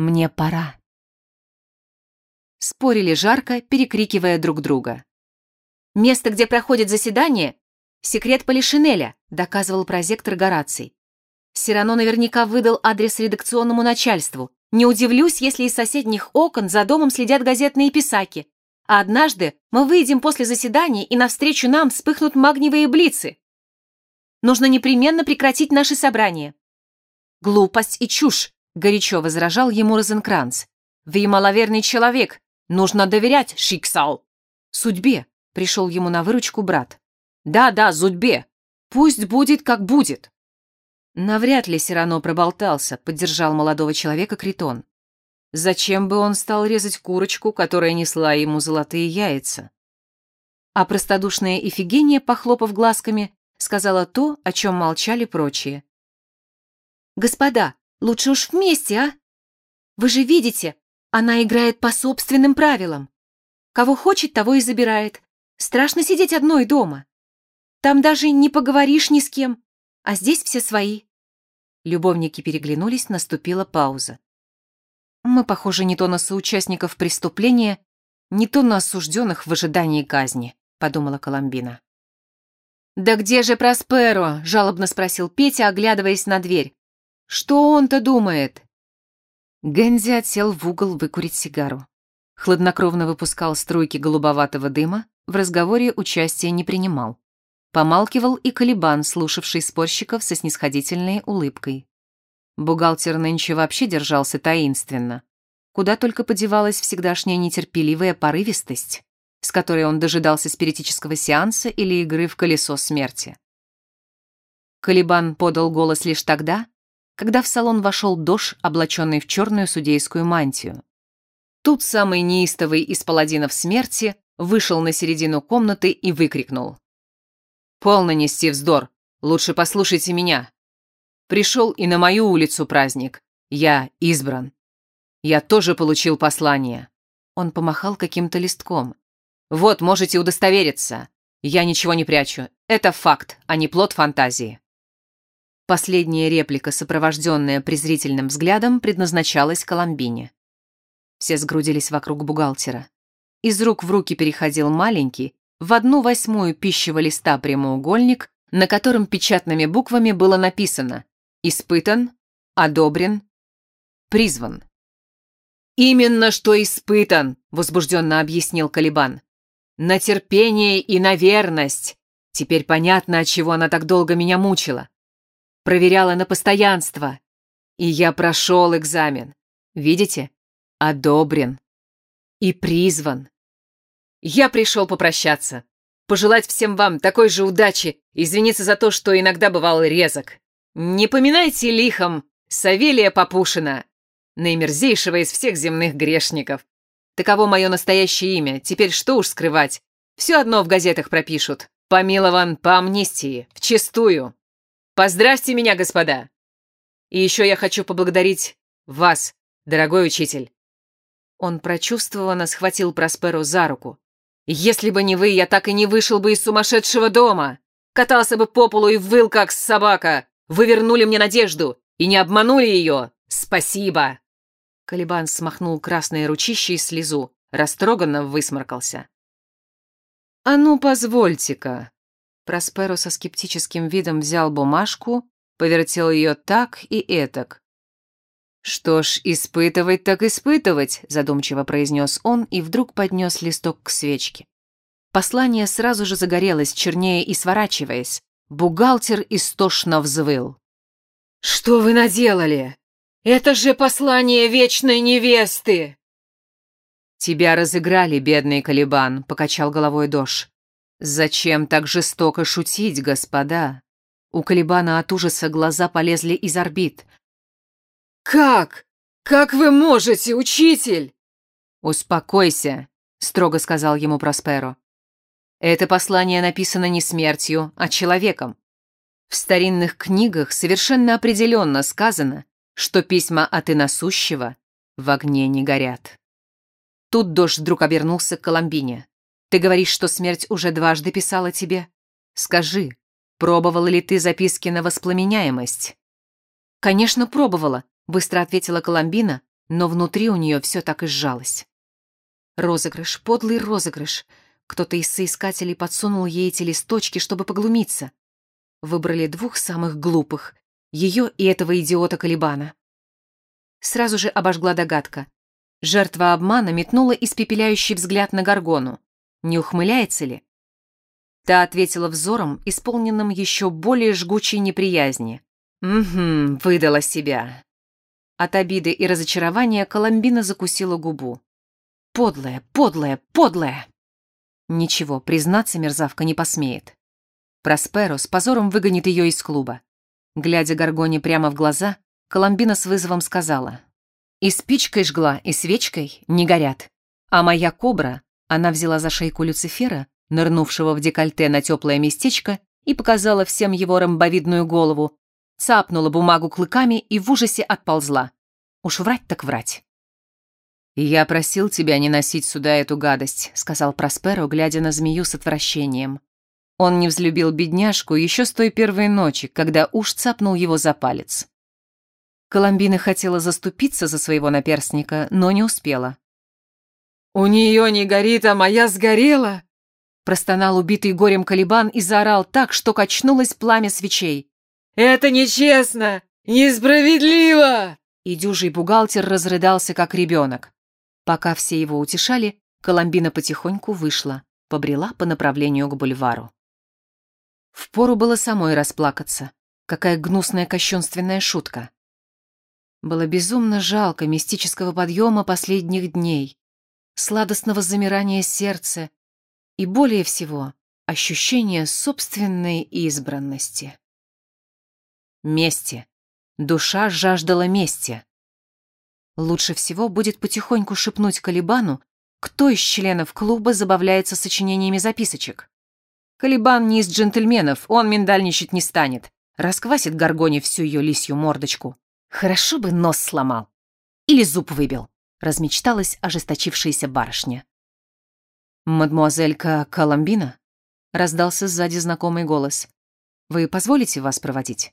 Мне пора». Спорили жарко, перекрикивая друг друга. «Место, где проходит заседание, секрет Полишинеля», доказывал прозектор Гораций. Сирано наверняка выдал адрес редакционному начальству. Не удивлюсь, если из соседних окон за домом следят газетные писаки. А однажды мы выйдем после заседания, и навстречу нам вспыхнут магниевые блицы. Нужно непременно прекратить наше собрание. Глупость и чушь, горячо возражал ему Розенкранц. Вы маловерный человек. Нужно доверять Шиксал. Судьбе, пришел ему на выручку брат. Да-да, судьбе. Пусть будет, как будет. Навряд ли Сирано проболтался, поддержал молодого человека Критон. Зачем бы он стал резать курочку, которая несла ему золотые яйца? А простодушная Ифигения, похлопав глазками, сказала то, о чем молчали прочие. «Господа, лучше уж вместе, а? Вы же видите, она играет по собственным правилам. Кого хочет, того и забирает. Страшно сидеть одной дома. Там даже не поговоришь ни с кем, а здесь все свои». Любовники переглянулись, наступила пауза. «Мы похожи не то на соучастников преступления, не то на осужденных в ожидании казни», — подумала Коломбина. «Да где же Просперо?» — жалобно спросил Петя, оглядываясь на дверь. «Что он-то думает?» Гензи отсел в угол выкурить сигару. Хладнокровно выпускал струйки голубоватого дыма, в разговоре участия не принимал. Помалкивал и Калибан, слушавший спорщиков со снисходительной улыбкой. Бухгалтер нынче вообще держался таинственно. Куда только подевалась всегдашняя нетерпеливая порывистость, с которой он дожидался спиритического сеанса или игры в колесо смерти. Калибан подал голос лишь тогда, когда в салон вошел Дош, облаченный в черную судейскую мантию. Тут самый неистовый из паладинов смерти вышел на середину комнаты и выкрикнул. «Полно нести вздор. Лучше послушайте меня. Пришел и на мою улицу праздник. Я избран. Я тоже получил послание». Он помахал каким-то листком. «Вот, можете удостовериться. Я ничего не прячу. Это факт, а не плод фантазии». Последняя реплика, сопровожденная презрительным взглядом, предназначалась Коломбине. Все сгрудились вокруг бухгалтера. Из рук в руки переходил маленький, в одну восьмую пищевого листа прямоугольник, на котором печатными буквами было написано «Испытан», «Одобрен», «Призван». «Именно что испытан», — возбужденно объяснил Калибан. «На терпение и на верность. Теперь понятно, от чего она так долго меня мучила. Проверяла на постоянство. И я прошел экзамен. Видите? Одобрен. И призван. Я пришел попрощаться. Пожелать всем вам такой же удачи, извиниться за то, что иногда бывал резок. Не поминайте лихом Савелия Попушина, наимерзейшего из всех земных грешников. Таково мое настоящее имя, теперь что уж скрывать. Все одно в газетах пропишут. Помилован по амнистии, вчистую. Поздравьте меня, господа! И еще я хочу поблагодарить вас, дорогой учитель. Он прочувствованно схватил Просперу за руку. Если бы не вы, я так и не вышел бы из сумасшедшего дома. Катался бы по полу и выл, как собака. Вы вернули мне надежду и не обманули ее. Спасибо!» Калибан смахнул красное ручище и слезу, растроганно высморкался. «А ну, позвольте-ка!» Просперо со скептическим видом взял бумажку, повертел ее так и этак. «Что ж, испытывать так испытывать», — задумчиво произнес он и вдруг поднес листок к свечке. Послание сразу же загорелось, чернее и сворачиваясь. Бухгалтер истошно взвыл. «Что вы наделали? Это же послание вечной невесты!» «Тебя разыграли, бедный Калибан», — покачал головой Дош. «Зачем так жестоко шутить, господа?» У Калибана от ужаса глаза полезли из орбит. «Как? Как вы можете, учитель?» «Успокойся», — строго сказал ему Просперо. «Это послание написано не смертью, а человеком. В старинных книгах совершенно определенно сказано, что письма от иносущего в огне не горят». Тут дождь вдруг обернулся к Коломбине. «Ты говоришь, что смерть уже дважды писала тебе? Скажи, пробовала ли ты записки на воспламеняемость?» «Конечно, пробовала», быстро ответила Коломбина, но внутри у нее все так и сжалось. Розыгрыш, подлый розыгрыш. Кто-то из соискателей подсунул ей эти листочки, чтобы поглумиться. Выбрали двух самых глупых, ее и этого идиота Калибана. Сразу же обожгла догадка. Жертва обмана метнула испепеляющий взгляд на Гаргону. Не ухмыляется ли? Та ответила взором, исполненным еще более жгучей неприязни. «Угу, выдала себя». От обиды и разочарования Коломбина закусила губу. «Подлая, подлая, подлая!» Ничего, признаться мерзавка не посмеет. Просперо с позором выгонит ее из клуба. Глядя Гаргоне прямо в глаза, Коломбина с вызовом сказала. «И спичкой жгла, и свечкой не горят. А моя кобра, она взяла за шейку Люцифера, нырнувшего в декольте на теплое местечко, и показала всем его ромбовидную голову, цапнула бумагу клыками и в ужасе отползла. Уж врать так врать. «Я просил тебя не носить сюда эту гадость», — сказал Просперо, глядя на змею с отвращением. Он не взлюбил бедняжку еще с той первой ночи, когда уж цапнул его за палец. Коломбина хотела заступиться за своего наперстника, но не успела. «У нее не горит, а моя сгорела!» Простонал убитый горем Калибан и заорал так, что качнулось пламя свечей. «Это нечестно! Несправедливо!» И дюжий бухгалтер разрыдался, как ребенок. Пока все его утешали, Коломбина потихоньку вышла, побрела по направлению к бульвару. Впору было самой расплакаться. Какая гнусная кощунственная шутка. Было безумно жалко мистического подъема последних дней, сладостного замирания сердца и, более всего, ощущения собственной избранности. Мести. Душа жаждала мести. Лучше всего будет потихоньку шепнуть Калибану, кто из членов клуба забавляется сочинениями записочек. Калибан не из джентльменов, он миндальничать не станет. Расквасит Гаргоне всю ее лисью мордочку. Хорошо бы нос сломал. Или зуб выбил, размечталась ожесточившаяся барышня. «Мадмуазелька Коломбина?» — раздался сзади знакомый голос. «Вы позволите вас проводить?»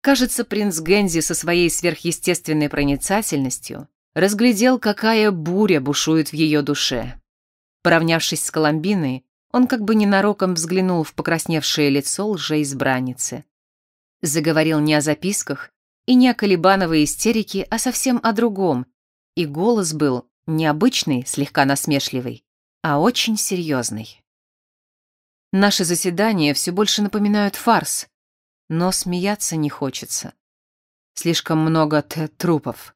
Кажется, принц Гензи со своей сверхъестественной проницательностью разглядел, какая буря бушует в ее душе. Поравнявшись с Коломбиной, он как бы ненароком взглянул в покрасневшее лицо лжеизбранницы. Заговорил не о записках, и не о колебановой истерике, а совсем о другом. И голос был необычный, слегка насмешливый, а очень серьезный. Наши заседания все больше напоминают фарс, но смеяться не хочется. Слишком много трупов.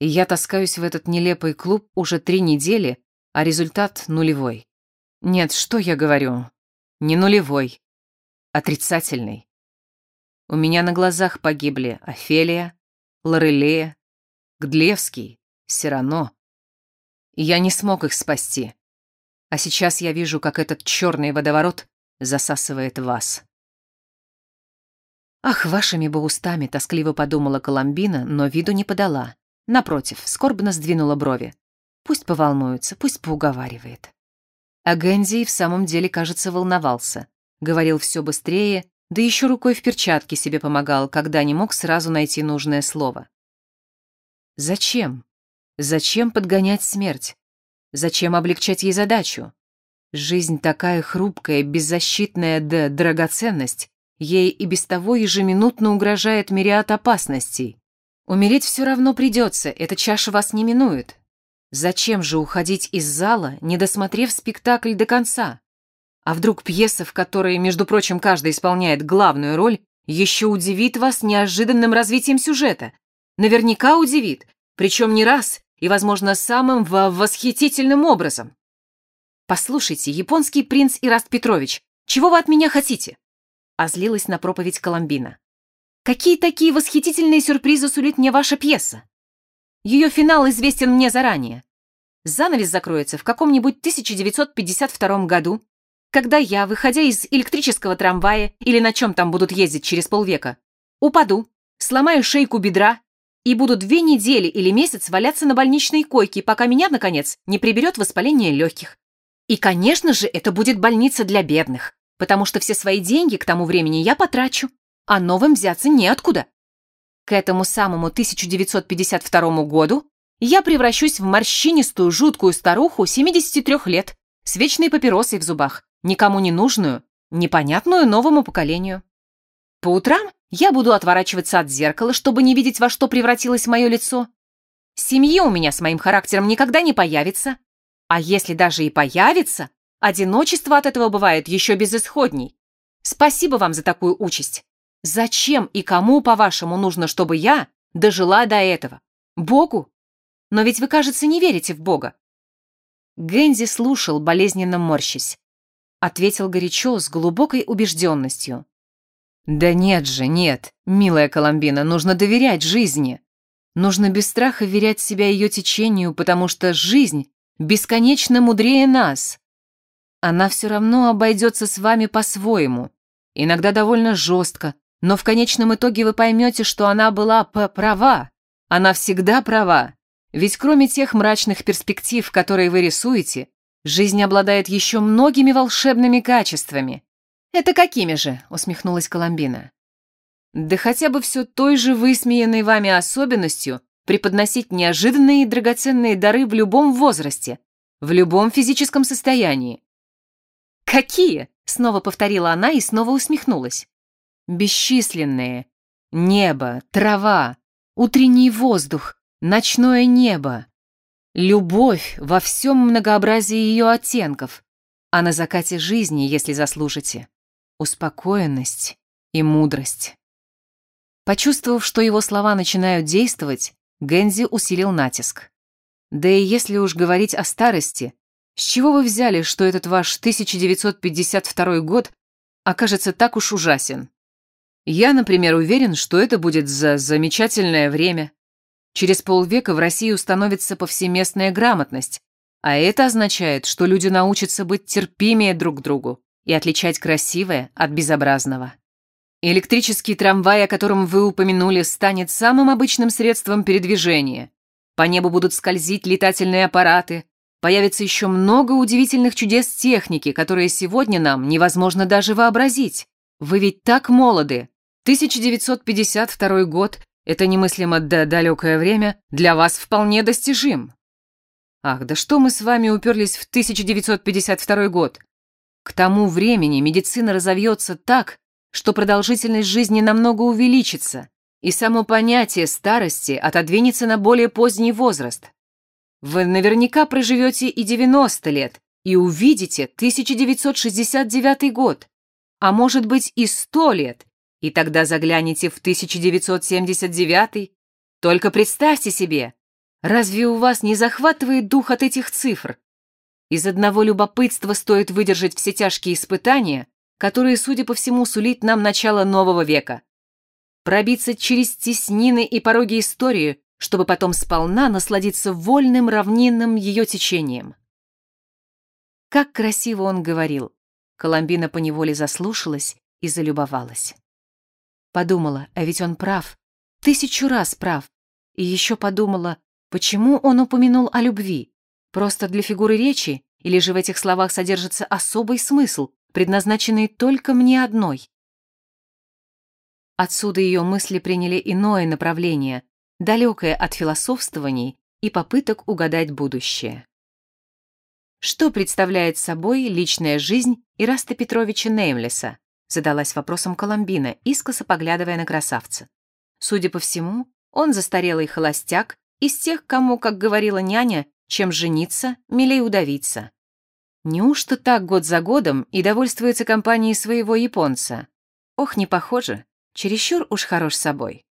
И я таскаюсь в этот нелепый клуб уже три недели, а результат нулевой. Нет, что я говорю? Не нулевой. Отрицательный. У меня на глазах погибли Офелия, Лорелея, Гдлевский, Сирано. я не смог их спасти. А сейчас я вижу, как этот черный водоворот засасывает вас. Ах, вашими бы устами, тоскливо подумала Коломбина, но виду не подала. Напротив, скорбно сдвинула брови. Пусть поволнуется, пусть поуговаривает. А Гензи в самом деле, кажется, волновался. Говорил все быстрее, да еще рукой в перчатке себе помогал, когда не мог сразу найти нужное слово. Зачем? Зачем подгонять смерть? Зачем облегчать ей задачу? Жизнь такая хрупкая, беззащитная да драгоценность, ей и без того ежеминутно угрожает мириад опасностей. Умереть все равно придется, эта чаша вас не минует. Зачем же уходить из зала, не досмотрев спектакль до конца? А вдруг пьеса, в которой, между прочим, каждый исполняет главную роль, еще удивит вас неожиданным развитием сюжета? Наверняка удивит, причем не раз и, возможно, самым восхитительным образом. «Послушайте, японский принц Ираст Петрович, чего вы от меня хотите?» Озлилась на проповедь Коломбина. «Какие такие восхитительные сюрпризы сулит мне ваша пьеса? Ее финал известен мне заранее. Занавес закроется в каком-нибудь 1952 году, когда я, выходя из электрического трамвая или на чем там будут ездить через полвека, упаду, сломаю шейку бедра и буду две недели или месяц валяться на больничной койке, пока меня, наконец, не приберет воспаление легких. И, конечно же, это будет больница для бедных, потому что все свои деньги к тому времени я потрачу, а новым взяться неоткуда. К этому самому 1952 году я превращусь в морщинистую, жуткую старуху 73 лет, с вечной папиросой в зубах, никому не нужную, непонятную новому поколению. По утрам я буду отворачиваться от зеркала, чтобы не видеть, во что превратилось мое лицо. Семьи у меня с моим характером никогда не появится. А если даже и появится, одиночество от этого бывает еще безысходней. Спасибо вам за такую участь. Зачем и кому, по-вашему, нужно, чтобы я дожила до этого? Богу? Но ведь вы, кажется, не верите в Бога. Гензи слушал, болезненно морщась. Ответил горячо, с глубокой убежденностью. «Да нет же, нет, милая Коломбина, нужно доверять жизни. Нужно без страха верять себя ее течению, потому что жизнь бесконечно мудрее нас. Она все равно обойдется с вами по-своему, иногда довольно жестко, но в конечном итоге вы поймете, что она была права. Она всегда права. Ведь кроме тех мрачных перспектив, которые вы рисуете, жизнь обладает еще многими волшебными качествами. «Это какими же?» — усмехнулась Коломбина. «Да хотя бы все той же высмеянной вами особенностью преподносить неожиданные и драгоценные дары в любом возрасте, в любом физическом состоянии». «Какие?» — снова повторила она и снова усмехнулась. «Бесчисленные. Небо, трава, утренний воздух, ночное небо. Любовь во всем многообразии ее оттенков, а на закате жизни, если заслужите, успокоенность и мудрость. Почувствовав, что его слова начинают действовать, Гензи усилил натиск. Да и если уж говорить о старости, с чего вы взяли, что этот ваш 1952 год окажется так уж ужасен? Я, например, уверен, что это будет за замечательное время. Через полвека в России установится повсеместная грамотность, а это означает, что люди научатся быть терпимее друг к другу и отличать красивое от безобразного. Электрический трамвай, о котором вы упомянули, станет самым обычным средством передвижения. По небу будут скользить летательные аппараты. Появится еще много удивительных чудес техники, которые сегодня нам невозможно даже вообразить. Вы ведь так молоды. 1952 год это немыслимо да далекое время для вас вполне достижим. Ах, да что мы с вами уперлись в 1952 год? К тому времени медицина разовьется так, что продолжительность жизни намного увеличится, и само понятие старости отодвинется на более поздний возраст. Вы наверняка проживете и 90 лет, и увидите 1969 год, а может быть и 100 лет, и тогда загляните в 1979 Только представьте себе, разве у вас не захватывает дух от этих цифр? Из одного любопытства стоит выдержать все тяжкие испытания, которые, судя по всему, сулит нам начало нового века. Пробиться через теснины и пороги истории, чтобы потом сполна насладиться вольным равнинным ее течением. Как красиво он говорил. Коломбина поневоле заслушалась и залюбовалась. Подумала, а ведь он прав. Тысячу раз прав. И еще подумала, почему он упомянул о любви? Просто для фигуры речи? Или же в этих словах содержится особый смысл, предназначенный только мне одной? Отсюда ее мысли приняли иное направление, далекое от философствований и попыток угадать будущее. Что представляет собой личная жизнь Ираста Петровича Неймлеса, Задалась вопросом Коломбина, искоса поглядывая на красавца. Судя по всему, он застарелый холостяк из тех, кому, как говорила няня, чем жениться, милей удавиться. Неужто так год за годом и довольствуется компанией своего японца? Ох, не похоже, чересчур уж хорош собой.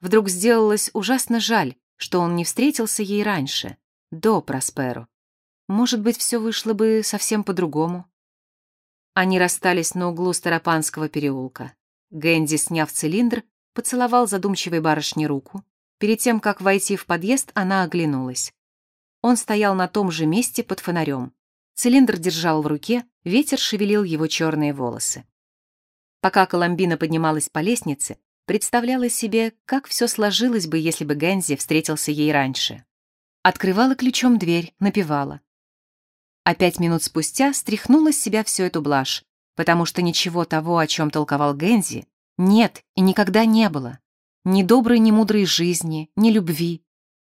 Вдруг сделалось ужасно жаль, что он не встретился ей раньше, до Просперу. Может быть, все вышло бы совсем по-другому. Они расстались на углу Старопанского переулка. Гэнди, сняв цилиндр, поцеловал задумчивой барышне руку. Перед тем, как войти в подъезд, она оглянулась. Он стоял на том же месте под фонарем. Цилиндр держал в руке, ветер шевелил его черные волосы. Пока Коломбина поднималась по лестнице, представляла себе, как все сложилось бы, если бы Гэнзи встретился ей раньше. Открывала ключом дверь, напевала а пять минут спустя стряхнула с себя всю эту блажь, потому что ничего того, о чем толковал Гензи, нет и никогда не было. Ни доброй, ни мудрой жизни, ни любви.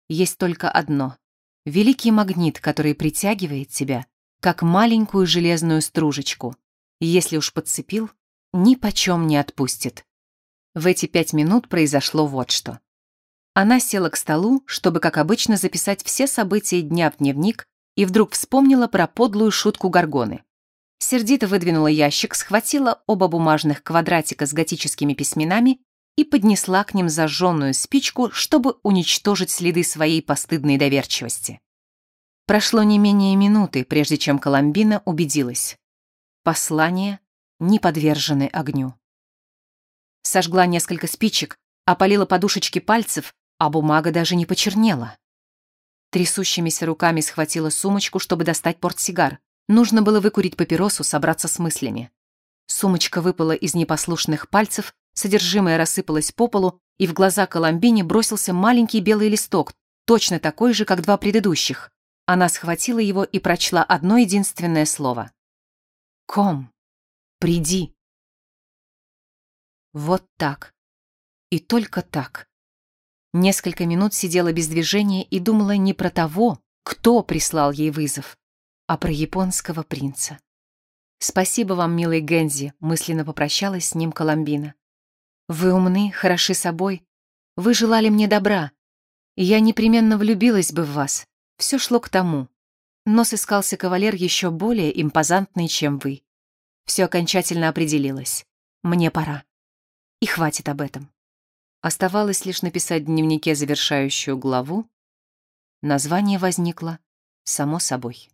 Есть только одно — великий магнит, который притягивает тебя, как маленькую железную стружечку. Если уж подцепил, ни почем не отпустит. В эти пять минут произошло вот что. Она села к столу, чтобы, как обычно, записать все события дня в дневник, и вдруг вспомнила про подлую шутку Горгоны. Сердито выдвинула ящик, схватила оба бумажных квадратика с готическими письменами и поднесла к ним зажженную спичку, чтобы уничтожить следы своей постыдной доверчивости. Прошло не менее минуты, прежде чем Коломбина убедилась. Послание не подвержены огню. Сожгла несколько спичек, опалила подушечки пальцев, а бумага даже не почернела. Трясущимися руками схватила сумочку, чтобы достать портсигар. Нужно было выкурить папиросу, собраться с мыслями. Сумочка выпала из непослушных пальцев, содержимое рассыпалось по полу, и в глаза Коломбине бросился маленький белый листок, точно такой же, как два предыдущих. Она схватила его и прочла одно единственное слово. «Ком, приди». Вот так. И только так. Несколько минут сидела без движения и думала не про того, кто прислал ей вызов, а про японского принца. «Спасибо вам, милый Гензи», — мысленно попрощалась с ним Коломбина. «Вы умны, хороши собой. Вы желали мне добра. Я непременно влюбилась бы в вас. Все шло к тому. Но сыскался кавалер еще более импозантный, чем вы. Все окончательно определилось. Мне пора. И хватит об этом. Оставалось лишь написать в дневнике завершающую главу. Название возникло само собой.